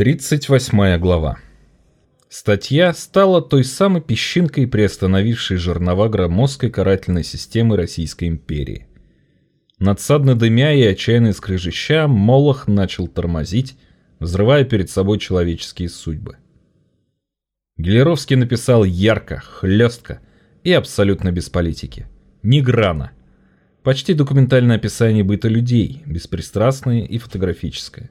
38 глава. Статья стала той самой песчинкой, приостановившей жернова громоздкой карательной системы Российской империи. Надсадно дымя и отчаянно скрежеща, Молох начал тормозить, взрывая перед собой человеческие судьбы. Гелеровский написал ярко, хлестко и абсолютно без политики. Ни грана. Почти документальное описание быта людей, беспристрастное и фотографическое.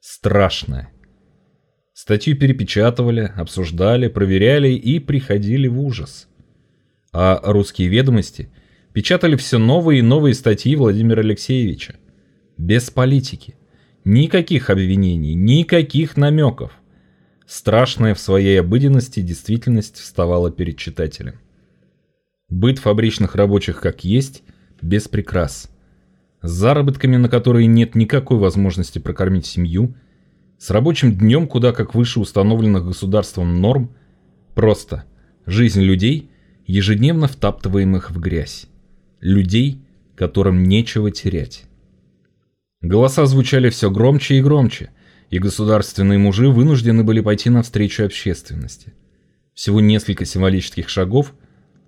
Страшное. Статью перепечатывали, обсуждали, проверяли и приходили в ужас. А русские ведомости печатали все новые и новые статьи Владимира Алексеевича. Без политики. Никаких обвинений, никаких намеков. Страшная в своей обыденности действительность вставала перед читателем. Быт фабричных рабочих как есть, без прикрас. С заработками, на которые нет никакой возможности прокормить семью – с рабочим днем куда как выше установленных государством норм, просто жизнь людей, ежедневно втаптываемых в грязь. Людей, которым нечего терять. Голоса звучали все громче и громче, и государственные мужи вынуждены были пойти навстречу общественности. Всего несколько символических шагов,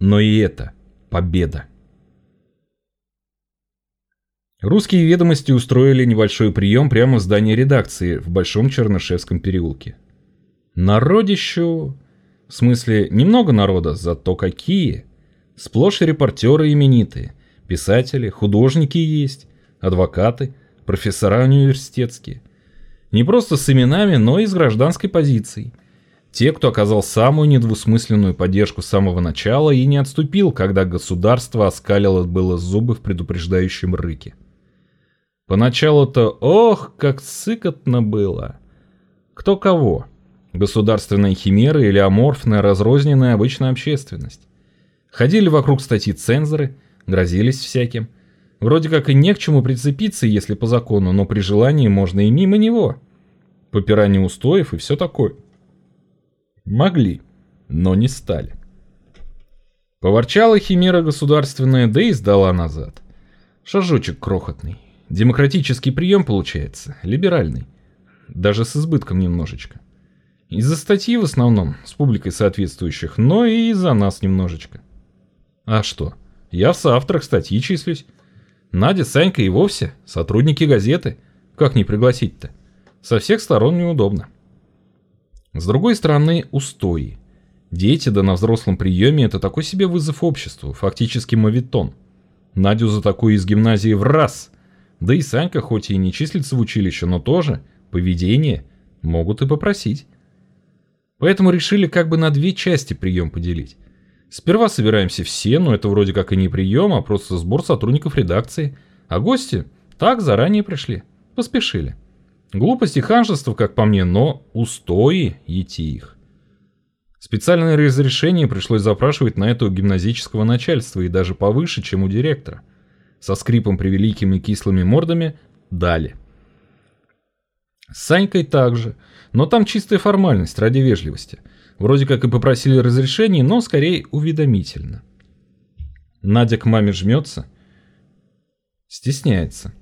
но и это победа. Русские ведомости устроили небольшой прием прямо в здании редакции в Большом Чернышевском переулке. Народищу... В смысле, немного народа, зато какие. Сплошь репортеры именитые, писатели, художники есть, адвокаты, профессора университетские. Не просто с именами, но и с гражданской позицией. Те, кто оказал самую недвусмысленную поддержку с самого начала и не отступил, когда государство оскалило было зубы в предупреждающем рыке. Поначалу-то, ох, как сыкотно было. Кто кого? Государственная химера или аморфная разрозненная обычная общественность? Ходили вокруг статьи цензоры, грозились всяким. Вроде как и не к чему прицепиться, если по закону, но при желании можно и мимо него. Попирание устоев и все такое. Могли, но не стали. Поворчала химера государственная, да и сдала назад. Шажочек крохотный. Демократический прием получается, либеральный. Даже с избытком немножечко. Из-за статьи в основном, с публикой соответствующих, но и из-за нас немножечко. А что? Я в соавторах статьи числюсь. Надя, Санька и вовсе сотрудники газеты. Как не пригласить-то? Со всех сторон неудобно. С другой стороны, устои. Дети да на взрослом приеме это такой себе вызов обществу, фактически мавитон. Надю за такую из гимназии в раз да и Санька хоть и не числится в училище, но тоже поведение могут и попросить. Поэтому решили как бы на две части прием поделить. Сперва собираемся все, но это вроде как и не прием, а просто сбор сотрудников редакции. А гости так заранее пришли, поспешили. Глупость и ханжество, как по мне, но устои идти их. Специальное разрешение пришлось запрашивать на это у гимназического начальства и даже повыше, чем у директора со скрипом превеликими кислыми мордами, дали. С Санькой также, но там чистая формальность ради вежливости. Вроде как и попросили разрешения, но скорее уведомительно. Надя к маме жмется, стесняется.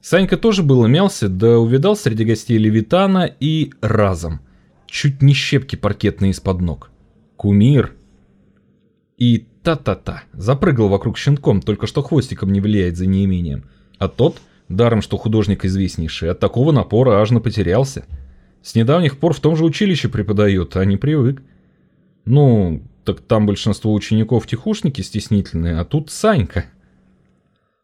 Санька тоже было мялся, да увидал среди гостей Левитана и разом. Чуть не щепки паркетные из-под ног. Кумир. И Та-та-та. Запрыгал вокруг щенком, только что хвостиком не влияет за неимением. А тот, даром что художник известнейший, от такого напора аж потерялся. С недавних пор в том же училище преподает, а не привык. Ну, так там большинство учеников тихушники стеснительные, а тут Санька.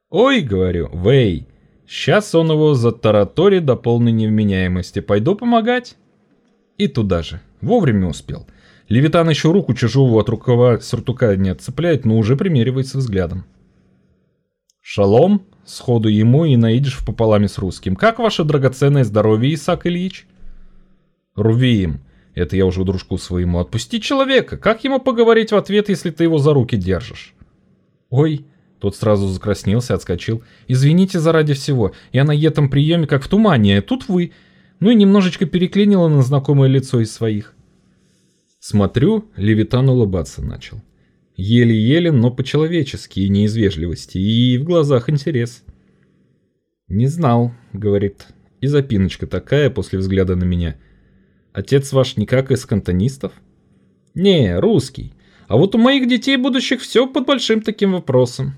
«Ой», — говорю, — «Вэй, сейчас он его затараторит до полной невменяемости, пойду помогать». И туда же, вовремя успел. Левитан еще руку чужого от рукава сюртука не отцепляет, но уже примеривается взглядом. «Шалом!» — сходу ему и наидишь в пополаме с русским. «Как ваше драгоценное здоровье, Исаак Ильич?» «Рувеем!» — это я уже дружку своему. «Отпусти человека! Как ему поговорить в ответ, если ты его за руки держишь?» «Ой!» — тот сразу закраснелся, отскочил. «Извините заради всего. Я на этом приеме как в тумане, а тут вы...» Ну и немножечко переклинило на знакомое лицо из своих. Смотрю, Левитан улыбаться начал. Еле-еле, но по-человечески и не из вежливости, и в глазах интерес. «Не знал», — говорит, и запиночка такая после взгляда на меня. Отец ваш никак из кантонистов? Не, русский. А вот у моих детей будущих все под большим таким вопросом.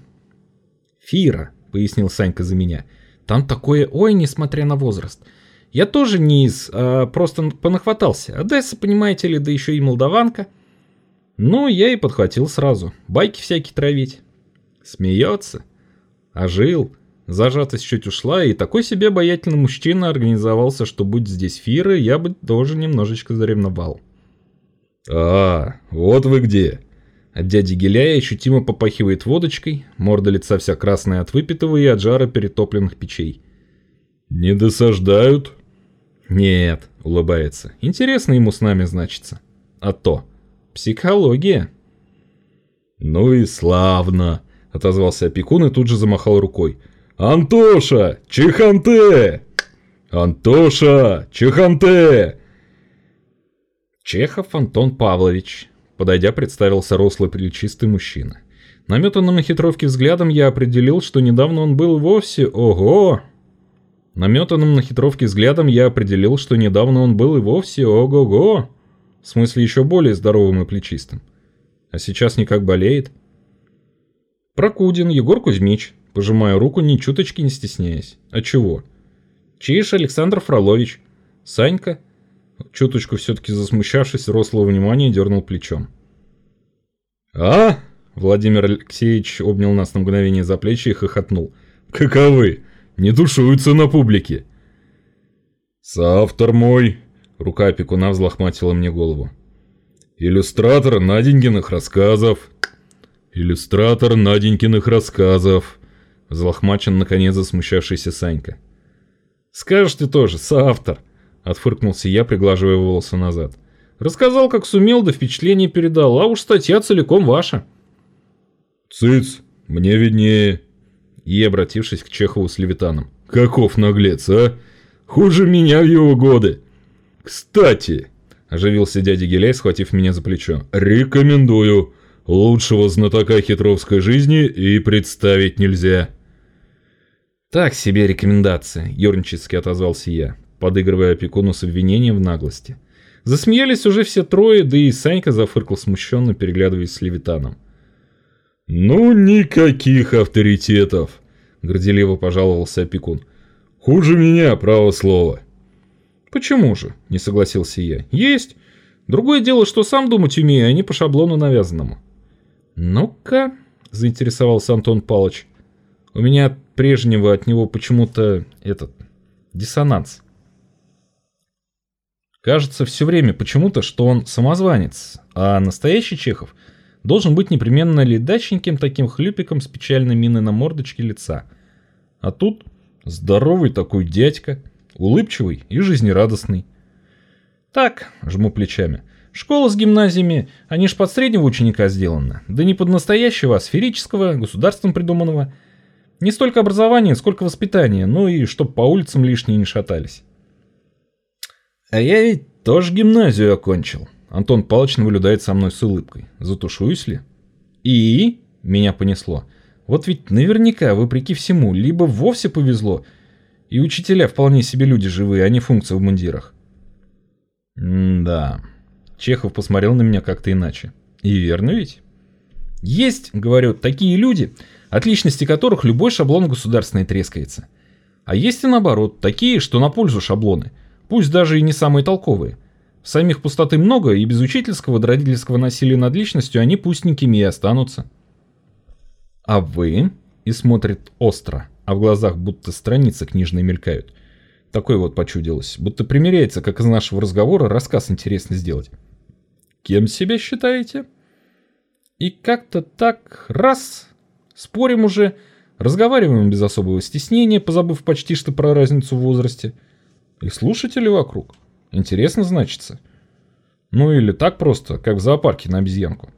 Фира, пояснил Санька за меня. Там такое ой, несмотря на возраст. Я тоже не из, а просто понахватался. Одесса, понимаете ли, да еще и молдаванка. Ну, я и подхватил сразу. Байки всякие травить. Смеется. А жил. Зажатость чуть ушла, и такой себе обаятельный мужчина организовался, что будь здесь Фира, я бы тоже немножечко заревновал. «А, вот вы где!» От дяди Геляя ощутимо попахивает водочкой, морда лица вся красная от выпитого и от жара перетопленных печей. «Не досаждают?» «Нет», — улыбается. «Интересно ему с нами значится. А то. Психология». «Ну и славно», — отозвался опекун и тут же замахал рукой. «Антоша! Чеханте! Антоша! Чеханте!» Чехов Антон Павлович. Подойдя, представился рослый плечистый мужчина. Наметанным на хитровке взглядом я определил, что недавно он был вовсе... Ого! Наметанным на хитровке взглядом я определил, что недавно он был и вовсе ого-го. В смысле еще более здоровым и плечистым. А сейчас никак болеет. Прокудин Егор Кузьмич, пожимая руку, ни чуточки не стесняясь. А чего? Чиш Александр Фролович. Санька. Чуточку все-таки засмущавшись, рослого внимания дернул плечом. «А?» Владимир Алексеевич обнял нас на мгновение за плечи и хохотнул. «Каковы? Не тушуются на публике!» «Соавтор мой!» Рука опекуна взлохматила мне голову. «Иллюстратор Наденькиных рассказов!» «Иллюстратор Наденькиных рассказов!» Взлохмачен наконец засмущавшийся Санька. «Скажешь ты тоже, соавтор!» Отфыркнулся я, приглаживая волосы назад. «Рассказал, как сумел, да впечатление передал, а уж статья целиком ваша». «Цыц, мне виднее!» И, обратившись к Чехову с Левитаном. «Каков наглец, а? Хуже меня в его годы!» «Кстати!» – оживился дядя Геляй, схватив меня за плечо. «Рекомендую! Лучшего знатока хитровской жизни и представить нельзя!» «Так себе рекомендация», – юрнически отозвался я подыгрывая опекуну с обвинением в наглости. Засмеялись уже все трое, да и Санька зафыркал смущенно, переглядываясь с Левитаном. «Ну, никаких авторитетов!» — горделиво пожаловался опекун. «Хуже меня, право слово!» «Почему же?» — не согласился я. «Есть. Другое дело, что сам думать умею, а не по шаблону навязанному». «Ну-ка», — заинтересовался Антон Палыч. «У меня от прежнего от него почему-то этот диссонанс. Кажется все время почему-то, что он самозванец, а настоящий Чехов должен быть непременно ледаченьким таким хлюпиком с печальной миной на мордочке лица. А тут здоровый такой дядька, улыбчивый и жизнерадостный. Так, жму плечами. Школа с гимназиями, они ж под среднего ученика сделаны. Да не под настоящего, а сферического, государством придуманного. Не столько образования, сколько воспитания, ну и чтоб по улицам лишние не шатались. А я ведь тоже гимназию окончил. Антон Павлович наблюдает со мной с улыбкой. Затушуюсь ли? И? Меня понесло. Вот ведь наверняка, вопреки всему, либо вовсе повезло, и учителя вполне себе люди живые, а не функции в мундирах. М-да. Чехов посмотрел на меня как-то иначе. И верно ведь? Есть, говорю, такие люди, от личности которых любой шаблон государственный трескается. А есть и наоборот, такие, что на пользу шаблоны – пусть даже и не самые толковые. Самих пустоты много, и без учительского родительского насилия над личностью они пустенькими и останутся. А вы? И смотрит остро, а в глазах будто страницы книжные мелькают. Такой вот почудилось, будто примеряется, как из нашего разговора рассказ интересно сделать. Кем себя считаете? И как-то так, раз, спорим уже, разговариваем без особого стеснения, позабыв почти что про разницу в возрасте – и слушатели вокруг. Интересно, значится. Ну или так просто, как в зоопарке на обезьянку.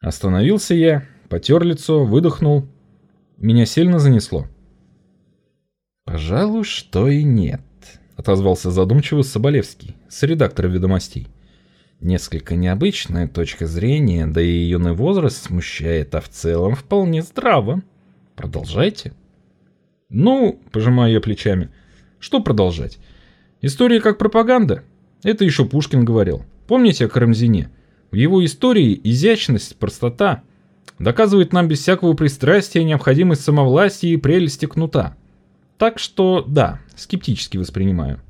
Остановился я, потер лицо, выдохнул. Меня сильно занесло. «Пожалуй, что и нет», — отозвался задумчиво Соболевский, с редактора «Ведомостей». Несколько необычная точка зрения, да и юный возраст смущает, а в целом вполне здраво. Продолжайте. Ну, пожимаю я плечами, — что продолжать? История как пропаганда. Это еще Пушкин говорил. Помните о Карамзине? В его истории изящность, простота доказывает нам без всякого пристрастия необходимость самовластия и прелести кнута. Так что, да, скептически воспринимаю.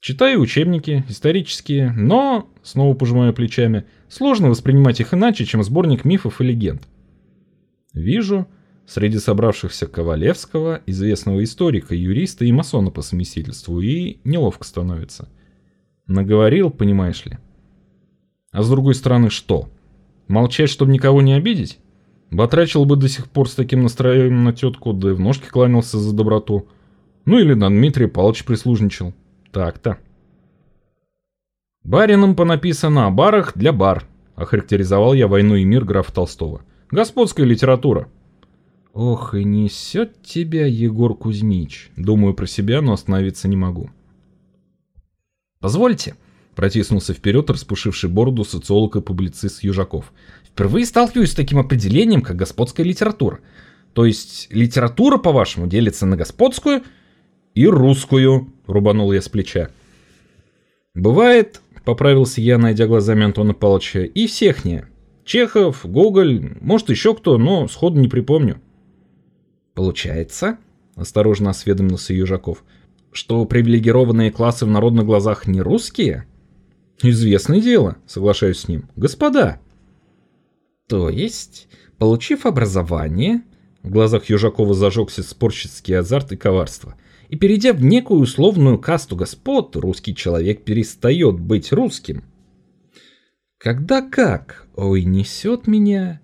Читаю учебники, исторические, но, снова пожимаю плечами, сложно воспринимать их иначе, чем сборник мифов и легенд. Вижу, среди собравшихся Ковалевского, известного историка, юриста и масона по совместительству, и неловко становится. Наговорил, понимаешь ли. А с другой стороны, что? Молчать, чтобы никого не обидеть? Батрачил бы до сих пор с таким настроением на тетку, да и в ножки кланялся за доброту. Ну или на Дмитрия Павловича прислужничал. Так-то. Барином понаписано о барах для бар, охарактеризовал я «Войну и мир» графа Толстого. Господская литература. Ох, и несет тебя, Егор Кузьмич. Думаю про себя, но остановиться не могу. Позвольте, протиснулся вперед распушивший бороду социолог и публицист Южаков. Впервые сталкиваюсь с таким определением, как господская литература. То есть литература, по-вашему, делится на господскую и русскую, рубанул я с плеча. Бывает, поправился я, найдя глазами Антона Павловича, и всех не. Чехов, Гоголь, может еще кто, но сходу не припомню. Получается, осторожно осведомился Южаков, что привилегированные классы в народных глазах не русские? Известное дело, соглашаюсь с ним. Господа. То есть, получив образование, в глазах Южакова зажегся спорщицкий азарт и коварство, и перейдя в некую условную касту господ, русский человек перестает быть русским. Когда как? Ой, несет меня.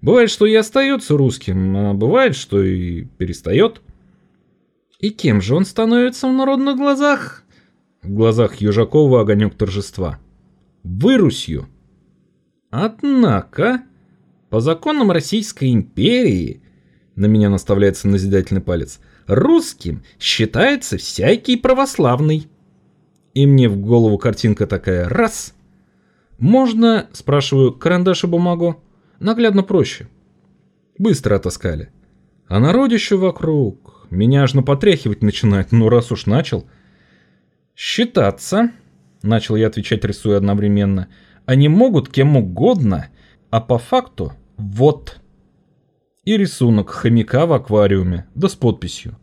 Бывает, что и остается русским, а бывает, что и перестает. И кем же он становится в народных глазах? В глазах Южакова огонек торжества. Вырусью. Однако, по законам Российской империи, на меня наставляется назидательный палец, русским считается всякий православный. И мне в голову картинка такая раз. Можно, спрашиваю, карандаш и бумагу? Наглядно проще. Быстро отаскали. А народище вокруг. Меня аж напотряхивать начинает, ну раз уж начал. Считаться, начал я отвечать, рисуя одновременно, они могут кем угодно, а по факту вот и рисунок хомяка в аквариуме, да с подписью.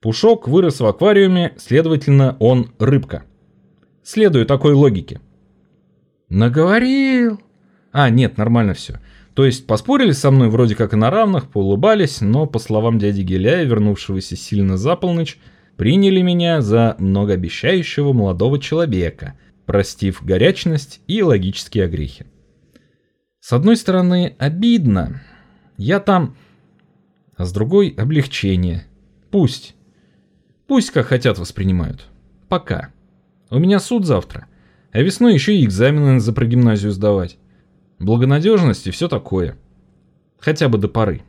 Пушок вырос в аквариуме, следовательно, он рыбка. Следую такой логике. Наговорил. А, нет, нормально все. То есть поспорили со мной вроде как и на равных, поулыбались, но, по словам дяди Геляя, вернувшегося сильно за полночь, приняли меня за многообещающего молодого человека, простив горячность и логические огрехи. С одной стороны, обидно, я там... А с другой — облегчение. Пусть. Пусть как хотят воспринимают. Пока. У меня суд завтра. А весной еще и экзамены за прогимназию сдавать. Благонадежность и все такое. Хотя бы до поры.